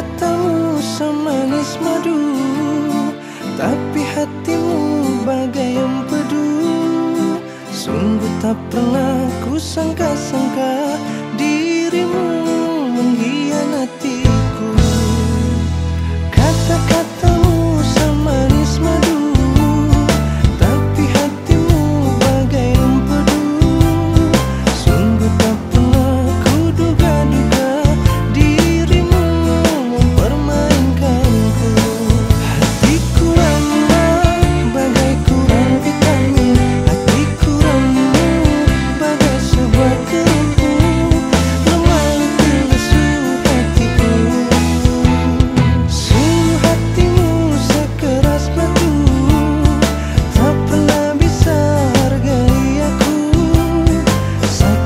katamu semanis madu Tapi hatimu bagai empedu Sungguh tak pernah ku sangka-sangka dirimu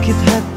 could have